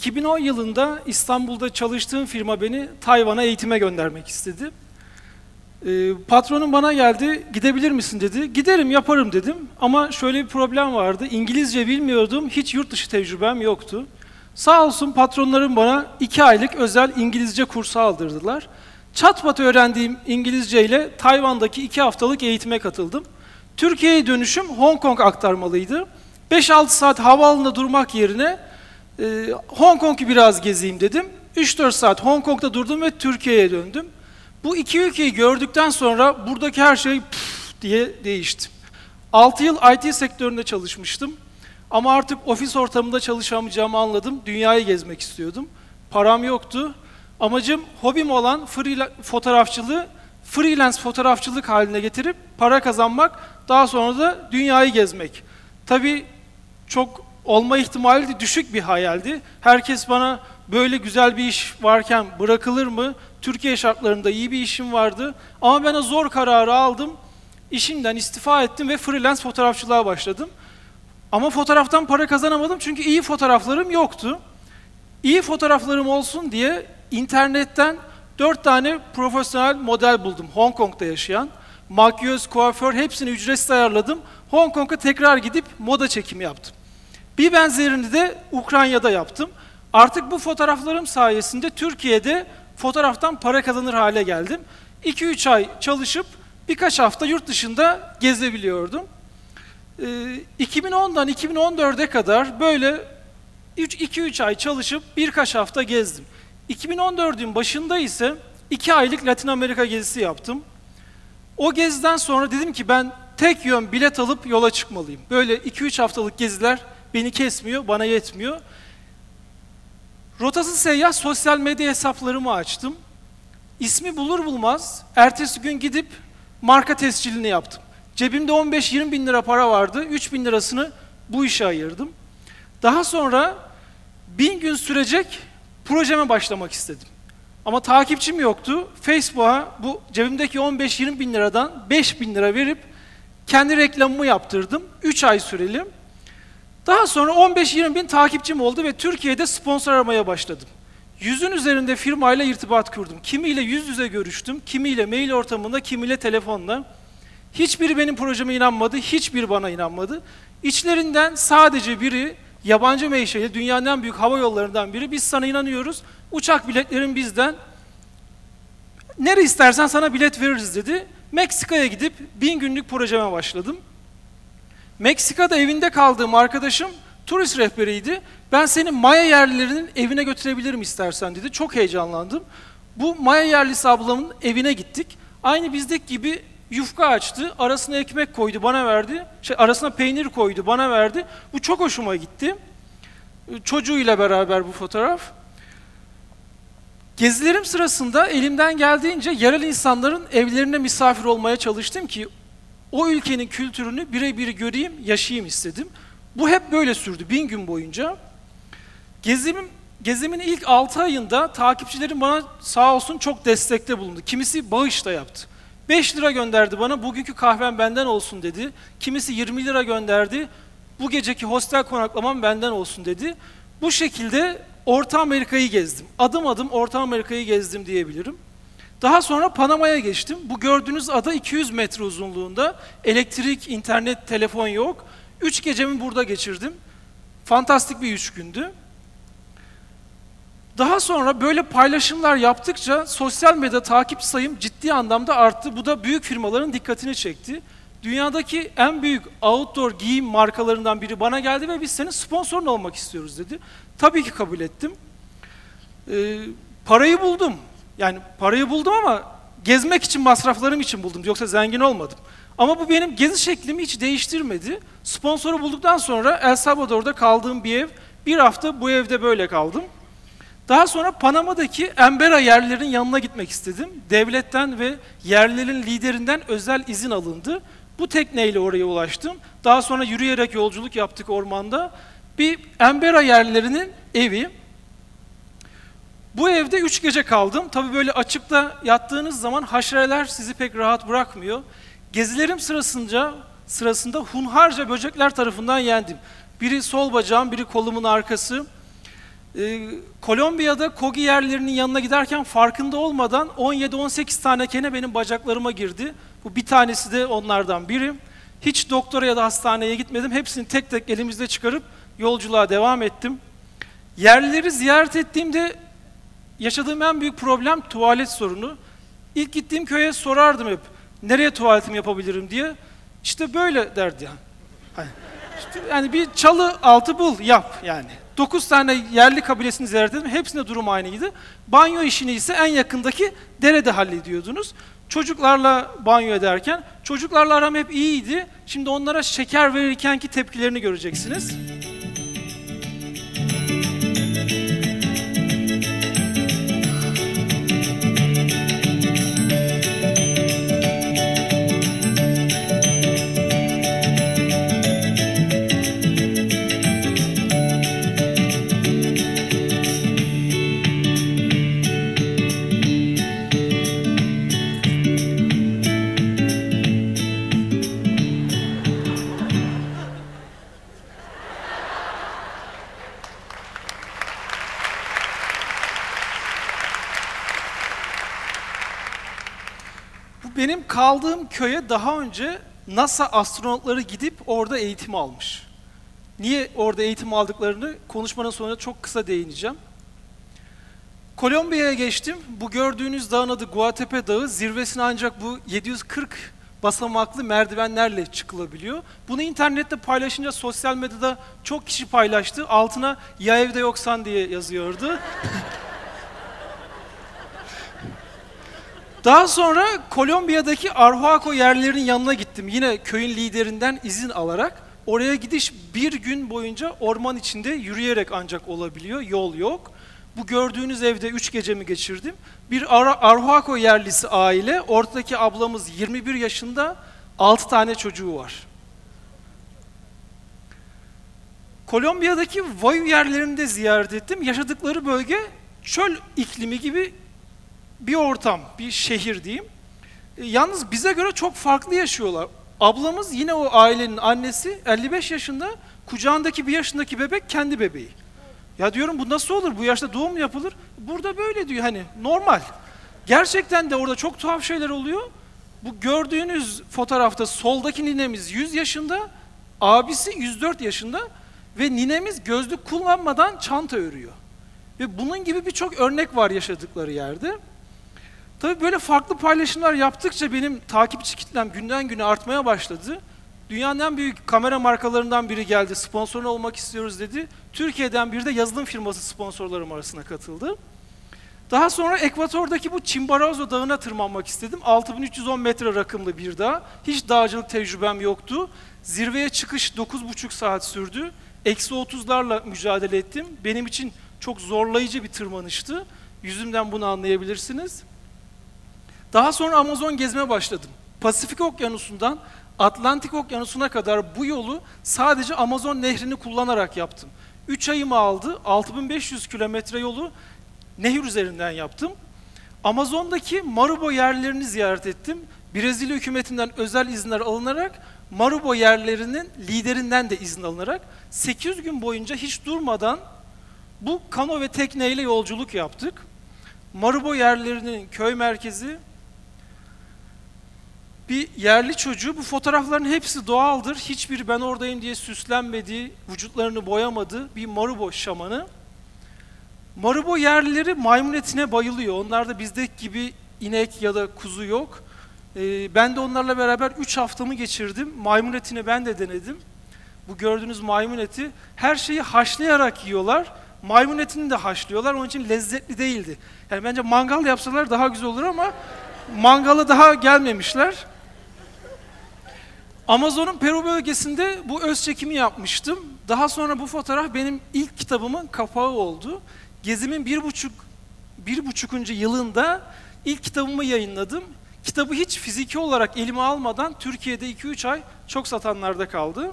2010 yılında İstanbul'da çalıştığım firma beni Tayvan'a eğitime göndermek istedi. Ee, patronum bana geldi, gidebilir misin dedi. Giderim, yaparım dedim. Ama şöyle bir problem vardı. İngilizce bilmiyordum, hiç yurt dışı tecrübem yoktu. Sağ olsun patronlarım bana iki aylık özel İngilizce kursu aldırdılar. Çatpat öğrendiğim İngilizce ile Tayvan'daki iki haftalık eğitime katıldım. Türkiye'ye dönüşüm Hong Kong aktarmalıydı. 5-6 saat havaalanında durmak yerine e, Hong Kong'u biraz gezeyim dedim. 3-4 saat Hong Kong'da durdum ve Türkiye'ye döndüm. Bu iki ülkeyi gördükten sonra buradaki her şey diye değişti. 6 yıl IT sektöründe çalışmıştım. Ama artık ofis ortamında çalışamayacağımı anladım. Dünyayı gezmek istiyordum. Param yoktu. Amacım hobim olan fotoğrafçılığı freelance fotoğrafçılık haline getirip para kazanmak, daha sonra da dünyayı gezmek. Tabii çok olma ihtimali de düşük bir hayaldi. Herkes bana böyle güzel bir iş varken bırakılır mı? Türkiye şartlarında iyi bir işim vardı. Ama ben o zor kararı aldım. İşimden istifa ettim ve freelance fotoğrafçılığa başladım. Ama fotoğraftan para kazanamadım çünkü iyi fotoğraflarım yoktu. İyi fotoğraflarım olsun diye internetten dört tane profesyonel model buldum Hong Kong'da yaşayan. Makyöz, kuaför hepsini ücretsiz ayarladım. Hong Kong'a tekrar gidip moda çekimi yaptım. Bir benzerini de Ukrayna'da yaptım. Artık bu fotoğraflarım sayesinde Türkiye'de fotoğraftan para kazanır hale geldim. 2-3 ay çalışıp birkaç hafta yurt dışında gezebiliyordum. 2010'dan ee, 2014'e kadar böyle 2-3 ay çalışıp birkaç hafta gezdim. 2014'ün başında ise 2 aylık Latin Amerika gezisi yaptım. O geziden sonra dedim ki ben tek yön bilet alıp yola çıkmalıyım. Böyle 2-3 haftalık geziler beni kesmiyor, bana yetmiyor. Rotası seyyah sosyal medya hesaplarımı açtım. İsmi bulur bulmaz ertesi gün gidip marka tescilini yaptım. Cebimde 15-20 bin lira para vardı. 3 bin lirasını bu işe ayırdım. Daha sonra bin gün sürecek projeme başlamak istedim. Ama takipçim yoktu. Facebook'a bu cebimdeki 15-20 bin liradan 5 bin lira verip kendi reklamımı yaptırdım. 3 ay süreli. Daha sonra 15-20 bin takipçim oldu ve Türkiye'de sponsor aramaya başladım. Yüzün üzerinde firmayla irtibat kurdum. Kimiyle yüz yüze görüştüm, kimiyle mail ortamında, kimiyle telefonla. Hiçbiri benim projeme inanmadı, hiçbir bana inanmadı. İçlerinden sadece biri yabancı menşeli, dünyanın en büyük hava yollarından biri. Biz sana inanıyoruz, uçak biletlerin bizden. Nere istersen sana bilet veririz dedi. Meksika'ya gidip bin günlük projeme başladım. Meksika'da evinde kaldığım arkadaşım turist rehberiydi. Ben seni Maya yerlilerinin evine götürebilirim istersen dedi. Çok heyecanlandım. Bu Maya yerlisi ablamın evine gittik. Aynı bizdeki gibi yufka açtı, arasına ekmek koydu, bana verdi. Şey, arasına peynir koydu, bana verdi. Bu çok hoşuma gitti. Çocuğuyla beraber bu fotoğraf. Gezilerim sırasında elimden geldiğince yerel insanların evlerine misafir olmaya çalıştım ki o ülkenin kültürünü birebir göreyim, yaşayayım istedim. Bu hep böyle sürdü bin gün boyunca. Gezimin, gezimin ilk 6 ayında takipçilerim bana sağ olsun çok destekte bulundu. Kimisi bağış da yaptı. 5 lira gönderdi bana, bugünkü kahvem benden olsun dedi. Kimisi 20 lira gönderdi, bu geceki hostel konaklamam benden olsun dedi. Bu şekilde Orta Amerika'yı gezdim. Adım adım Orta Amerika'yı gezdim diyebilirim. Daha sonra Panama'ya geçtim. Bu gördüğünüz ada 200 metre uzunluğunda. Elektrik, internet, telefon yok. Üç gecemi burada geçirdim. Fantastik bir üç gündü. Daha sonra böyle paylaşımlar yaptıkça sosyal medya takip sayım ciddi anlamda arttı. Bu da büyük firmaların dikkatini çekti. Dünyadaki en büyük outdoor giyim markalarından biri bana geldi ve biz senin sponsorun olmak istiyoruz dedi. Tabii ki kabul ettim. Ee, parayı buldum. Yani parayı buldum ama gezmek için, masraflarım için buldum. Yoksa zengin olmadım. Ama bu benim gezi şeklimi hiç değiştirmedi. Sponsoru bulduktan sonra El Salvador'da kaldığım bir ev, bir hafta bu evde böyle kaldım. Daha sonra Panama'daki Embera yerlerin yanına gitmek istedim. Devletten ve yerlerin liderinden özel izin alındı. Bu tekneyle oraya ulaştım. Daha sonra yürüyerek yolculuk yaptık ormanda. Bir Embera yerlerinin evi. Bu evde üç gece kaldım. Tabii böyle açıkta yattığınız zaman haşereler sizi pek rahat bırakmıyor. Gezilerim sırasında sırasında hunharca böcekler tarafından yendim. Biri sol bacağım, biri kolumun arkası. Ee, Kolombiya'da kogi yerlerinin yanına giderken farkında olmadan 17-18 tane kene benim bacaklarıma girdi. Bu bir tanesi de onlardan biri. Hiç doktora ya da hastaneye gitmedim. Hepsini tek tek elimizde çıkarıp yolculuğa devam ettim. Yerlileri ziyaret ettiğimde yaşadığım en büyük problem tuvalet sorunu. İlk gittiğim köye sorardım hep, nereye tuvaletimi yapabilirim diye. İşte böyle derdi yani. Hani işte yani bir çalı altı bul, yap yani. Dokuz tane yerli kabilesini ziyaret ettim, hepsinde durum aynıydı. Banyo işini ise en yakındaki derede hallediyordunuz. Çocuklarla banyo ederken, çocuklarla aram hep iyiydi. Şimdi onlara şeker verirkenki tepkilerini göreceksiniz. Kaldığım köye daha önce NASA astronotları gidip orada eğitim almış. Niye orada eğitim aldıklarını konuşmanın sonunda çok kısa değineceğim. Kolombiya'ya geçtim. Bu gördüğünüz dağın adı Guatepe Dağı. Zirvesine ancak bu 740 basamaklı merdivenlerle çıkılabiliyor. Bunu internette paylaşınca sosyal medyada çok kişi paylaştı. Altına ya evde yoksan diye yazıyordu. Daha sonra Kolombiya'daki Arhuaco yerlerinin yanına gittim. Yine köyün liderinden izin alarak. Oraya gidiş bir gün boyunca orman içinde yürüyerek ancak olabiliyor. Yol yok. Bu gördüğünüz evde üç gecemi geçirdim. Bir Ar Arhuaco yerlisi aile. Ortadaki ablamız 21 yaşında. 6 tane çocuğu var. Kolombiya'daki Vayu yerlerini de ziyaret ettim. Yaşadıkları bölge çöl iklimi gibi bir ortam, bir şehir diyeyim. E, yalnız bize göre çok farklı yaşıyorlar. Ablamız yine o ailenin annesi 55 yaşında, kucağındaki bir yaşındaki bebek kendi bebeği. Ya diyorum bu nasıl olur? Bu yaşta doğum yapılır. Burada böyle diyor hani normal. Gerçekten de orada çok tuhaf şeyler oluyor. Bu gördüğünüz fotoğrafta soldaki ninemiz 100 yaşında, abisi 104 yaşında ve ninemiz gözlük kullanmadan çanta örüyor. Ve bunun gibi birçok örnek var yaşadıkları yerde. Tabii böyle farklı paylaşımlar yaptıkça benim takipçi kitlem günden güne artmaya başladı. Dünyanın en büyük kamera markalarından biri geldi, sponsorun olmak istiyoruz dedi. Türkiye'den biri de yazılım firması sponsorlarım arasına katıldı. Daha sonra Ekvator'daki bu Chimborazo Dağı'na tırmanmak istedim. 6310 metre rakımlı bir dağ. Hiç dağcılık tecrübem yoktu. Zirveye çıkış 9,5 saat sürdü. Eksi 30'larla mücadele ettim. Benim için çok zorlayıcı bir tırmanıştı. Yüzümden bunu anlayabilirsiniz. Daha sonra Amazon gezmeye başladım. Pasifik Okyanusu'ndan Atlantik Okyanusu'na kadar bu yolu sadece Amazon nehrini kullanarak yaptım. 3 ayımı aldı. 6500 kilometre yolu nehir üzerinden yaptım. Amazon'daki Marubo yerlerini ziyaret ettim. Brezilya hükümetinden özel izinler alınarak Marubo yerlerinin liderinden de izin alınarak 800 gün boyunca hiç durmadan bu kano ve tekneyle yolculuk yaptık. Marubo yerlerinin köy merkezi bir yerli çocuğu. Bu fotoğrafların hepsi doğaldır. Hiçbir ben oradayım diye süslenmediği, vücutlarını boyamadı bir Marubo şamanı. Marubo yerlileri maymun etine bayılıyor. Onlarda bizdeki gibi inek ya da kuzu yok. Ee, ben de onlarla beraber 3 haftamı geçirdim. Maymun etini ben de denedim. Bu gördüğünüz maymun eti her şeyi haşlayarak yiyorlar. Maymun etini de haşlıyorlar. Onun için lezzetli değildi. Yani bence mangal yapsalar daha güzel olur ama mangala daha gelmemişler. Amazon'un Peru bölgesinde bu öz çekimi yapmıştım. Daha sonra bu fotoğraf benim ilk kitabımın kapağı oldu. Gezimin bir buçuk, bir buçukuncu yılında ilk kitabımı yayınladım. Kitabı hiç fiziki olarak elime almadan Türkiye'de 2-3 ay çok satanlarda kaldı.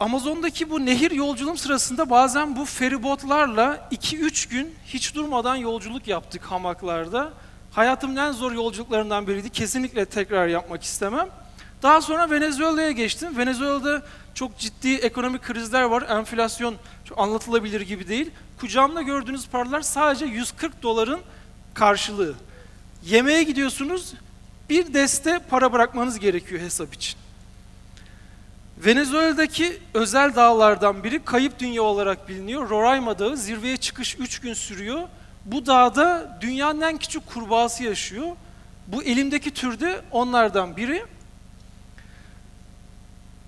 Amazon'daki bu nehir yolculuğum sırasında bazen bu feribotlarla 2-3 gün hiç durmadan yolculuk yaptık hamaklarda. Hayatımın en zor yolculuklarından biriydi. Kesinlikle tekrar yapmak istemem. Daha sonra Venezuela'ya geçtim. Venezuela'da çok ciddi ekonomik krizler var. Enflasyon çok anlatılabilir gibi değil. Kucağımda gördüğünüz paralar sadece 140 doların karşılığı. Yemeğe gidiyorsunuz, bir deste para bırakmanız gerekiyor hesap için. Venezuela'daki özel dağlardan biri kayıp dünya olarak biliniyor. Roraima Dağı zirveye çıkış 3 gün sürüyor. Bu dağda dünyanın en küçük kurbağası yaşıyor. Bu elimdeki türde onlardan biri.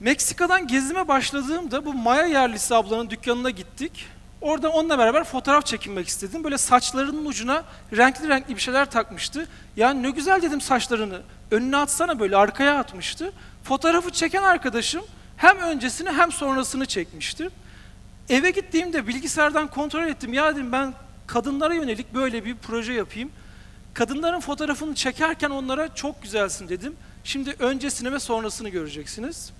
Meksika'dan gezime başladığımda bu Maya yerlisi ablanın dükkanına gittik. Orada onunla beraber fotoğraf çekinmek istedim. Böyle saçlarının ucuna renkli renkli bir şeyler takmıştı. Yani ne güzel dedim saçlarını. Önüne atsana böyle arkaya atmıştı. Fotoğrafı çeken arkadaşım hem öncesini hem sonrasını çekmişti. Eve gittiğimde bilgisayardan kontrol ettim. Ya dedim ben kadınlara yönelik böyle bir proje yapayım. Kadınların fotoğrafını çekerken onlara çok güzelsin dedim. Şimdi öncesini ve sonrasını göreceksiniz.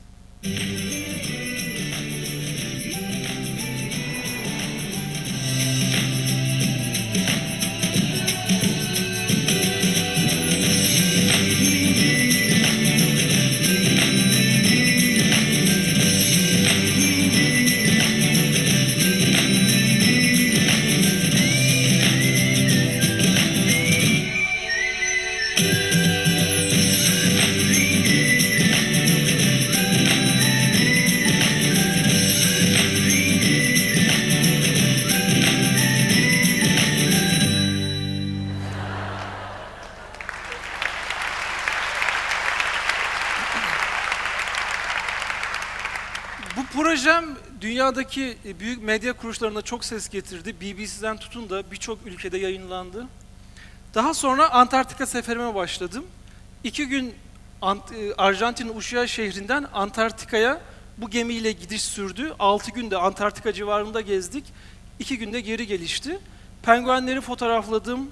Dünyadaki büyük medya kuruluşlarına çok ses getirdi. BBC'den tutun da birçok ülkede yayınlandı. Daha sonra Antarktika seferime başladım. İki gün e, Arjantin'in Ushuaia şehrinden Antarktika'ya bu gemiyle gidiş sürdü. Altı günde Antarktika civarında gezdik. İki günde geri gelişti. Penguenleri fotoğrafladım.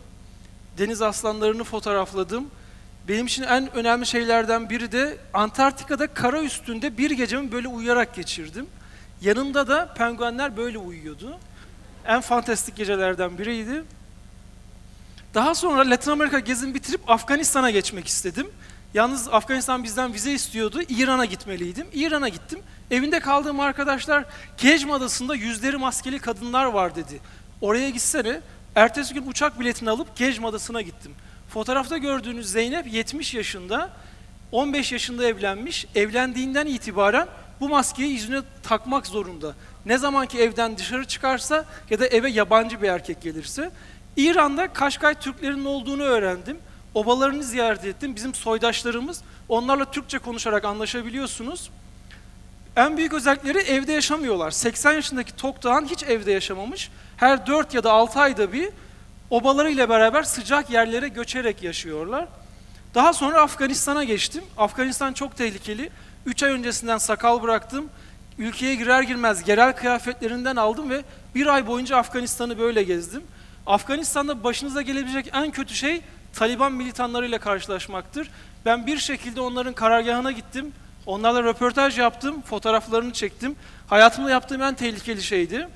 Deniz aslanlarını fotoğrafladım. Benim için en önemli şeylerden biri de Antarktika'da kara üstünde bir gecemi böyle uyuyarak geçirdim. Yanımda da penguenler böyle uyuyordu. En fantastik gecelerden biriydi. Daha sonra Latin Amerika gezimi bitirip Afganistan'a geçmek istedim. Yalnız Afganistan bizden vize istiyordu. İran'a gitmeliydim. İran'a gittim. Evinde kaldığım arkadaşlar Kecm Adası'nda yüzleri maskeli kadınlar var dedi. Oraya gitsene. Ertesi gün uçak biletini alıp Kecm Adası'na gittim. Fotoğrafta gördüğünüz Zeynep 70 yaşında, 15 yaşında evlenmiş. Evlendiğinden itibaren bu maskeyi yüzüne takmak zorunda. Ne zaman ki evden dışarı çıkarsa ya da eve yabancı bir erkek gelirse. İran'da Kaşkay Türklerinin olduğunu öğrendim. Obalarını ziyaret ettim. Bizim soydaşlarımız. Onlarla Türkçe konuşarak anlaşabiliyorsunuz. En büyük özellikleri evde yaşamıyorlar. 80 yaşındaki Tokdağan hiç evde yaşamamış. Her 4 ya da 6 ayda bir obalarıyla beraber sıcak yerlere göçerek yaşıyorlar. Daha sonra Afganistan'a geçtim. Afganistan çok tehlikeli. 3 ay öncesinden sakal bıraktım. Ülkeye girer girmez yerel kıyafetlerinden aldım ve bir ay boyunca Afganistan'ı böyle gezdim. Afganistan'da başınıza gelebilecek en kötü şey Taliban militanlarıyla karşılaşmaktır. Ben bir şekilde onların karargahına gittim. Onlarla röportaj yaptım, fotoğraflarını çektim. Hayatımda yaptığım en tehlikeli şeydi.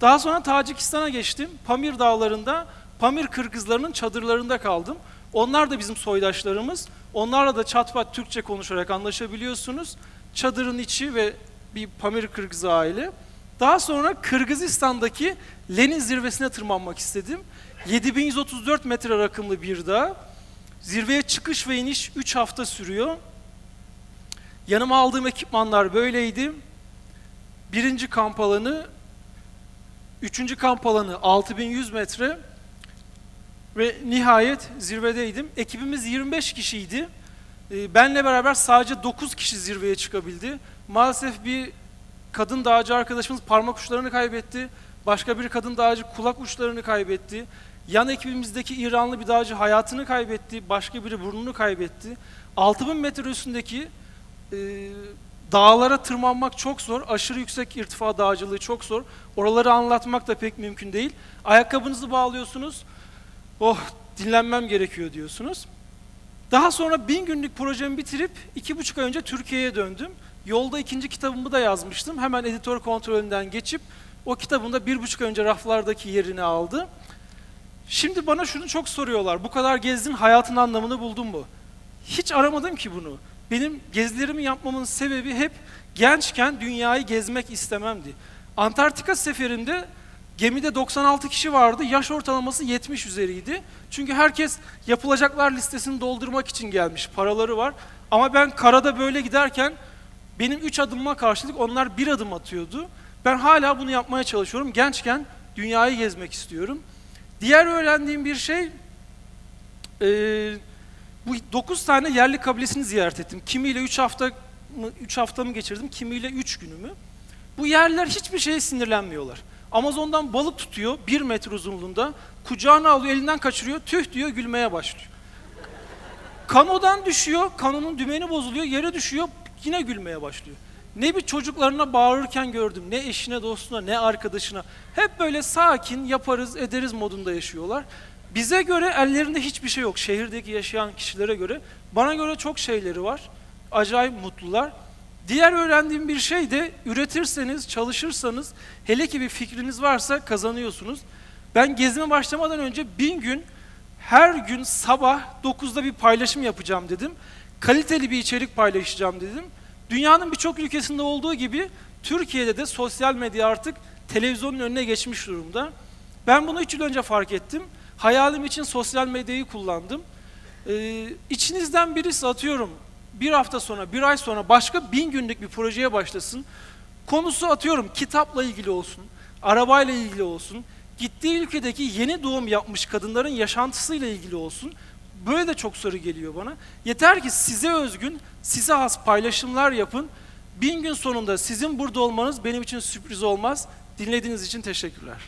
Daha sonra Tacikistan'a geçtim. Pamir dağlarında Pamir Kırgızlarının çadırlarında kaldım. Onlar da bizim soydaşlarımız. Onlarla da çatpat Türkçe konuşarak anlaşabiliyorsunuz. Çadırın içi ve bir Pamir Kırgız aile. Daha sonra Kırgızistan'daki Lenin zirvesine tırmanmak istedim. 7134 metre rakımlı bir dağ. Zirveye çıkış ve iniş 3 hafta sürüyor. Yanıma aldığım ekipmanlar böyleydi. Birinci kamp alanı, üçüncü kamp alanı 6100 metre ve nihayet zirvedeydim. Ekibimiz 25 kişiydi. Ee, benle beraber sadece 9 kişi zirveye çıkabildi. Maalesef bir kadın dağcı arkadaşımız parmak uçlarını kaybetti. Başka bir kadın dağcı kulak uçlarını kaybetti. Yan ekibimizdeki İranlı bir dağcı hayatını kaybetti. Başka biri burnunu kaybetti. 6000 metre üstündeki e, dağlara tırmanmak çok zor. Aşırı yüksek irtifa dağcılığı çok zor. Oraları anlatmak da pek mümkün değil. Ayakkabınızı bağlıyorsunuz. Oh dinlenmem gerekiyor diyorsunuz. Daha sonra bin günlük projemi bitirip iki buçuk ay önce Türkiye'ye döndüm. Yolda ikinci kitabımı da yazmıştım. Hemen editör kontrolünden geçip o kitabımda bir buçuk ay önce raflardaki yerini aldı. Şimdi bana şunu çok soruyorlar. Bu kadar gezdin hayatın anlamını buldun mu? Hiç aramadım ki bunu. benim gezilerimi yapmamın sebebi hep gençken dünyayı gezmek istememdi. Antarktika seferinde gemide 96 kişi vardı, yaş ortalaması 70 üzeriydi. Çünkü herkes yapılacaklar listesini doldurmak için gelmiş, paraları var. Ama ben karada böyle giderken benim 3 adımıma karşılık onlar bir adım atıyordu. Ben hala bunu yapmaya çalışıyorum. Gençken dünyayı gezmek istiyorum. Diğer öğrendiğim bir şey, e, bu 9 tane yerli kabilesini ziyaret ettim. Kimiyle 3 hafta mı, 3 haftamı geçirdim, kimiyle 3 günümü. Bu yerliler hiçbir şeye sinirlenmiyorlar. Amazon'dan balık tutuyor, 1 metre uzunluğunda, kucağına alıyor, elinden kaçırıyor, tüh diyor, gülmeye başlıyor. Kanodan düşüyor, kanonun dümeni bozuluyor, yere düşüyor, yine gülmeye başlıyor. Ne bir çocuklarına bağırırken gördüm, ne eşine, dostuna, ne arkadaşına. Hep böyle sakin, yaparız, ederiz modunda yaşıyorlar. Bize göre ellerinde hiçbir şey yok, şehirdeki yaşayan kişilere göre. Bana göre çok şeyleri var, acayip mutlular. Diğer öğrendiğim bir şey de üretirseniz, çalışırsanız, hele ki bir fikriniz varsa kazanıyorsunuz. Ben gezime başlamadan önce bin gün, her gün sabah 9'da bir paylaşım yapacağım dedim. Kaliteli bir içerik paylaşacağım dedim. Dünyanın birçok ülkesinde olduğu gibi Türkiye'de de sosyal medya artık televizyonun önüne geçmiş durumda. Ben bunu 3 yıl önce fark ettim. Hayalim için sosyal medyayı kullandım. Ee, içinizden birisi atıyorum bir hafta sonra, bir ay sonra başka bin günlük bir projeye başlasın. Konusu atıyorum kitapla ilgili olsun, arabayla ilgili olsun, gittiği ülkedeki yeni doğum yapmış kadınların yaşantısıyla ilgili olsun. Böyle de çok soru geliyor bana. Yeter ki size özgün, size has paylaşımlar yapın. Bin gün sonunda sizin burada olmanız benim için sürpriz olmaz. Dinlediğiniz için teşekkürler.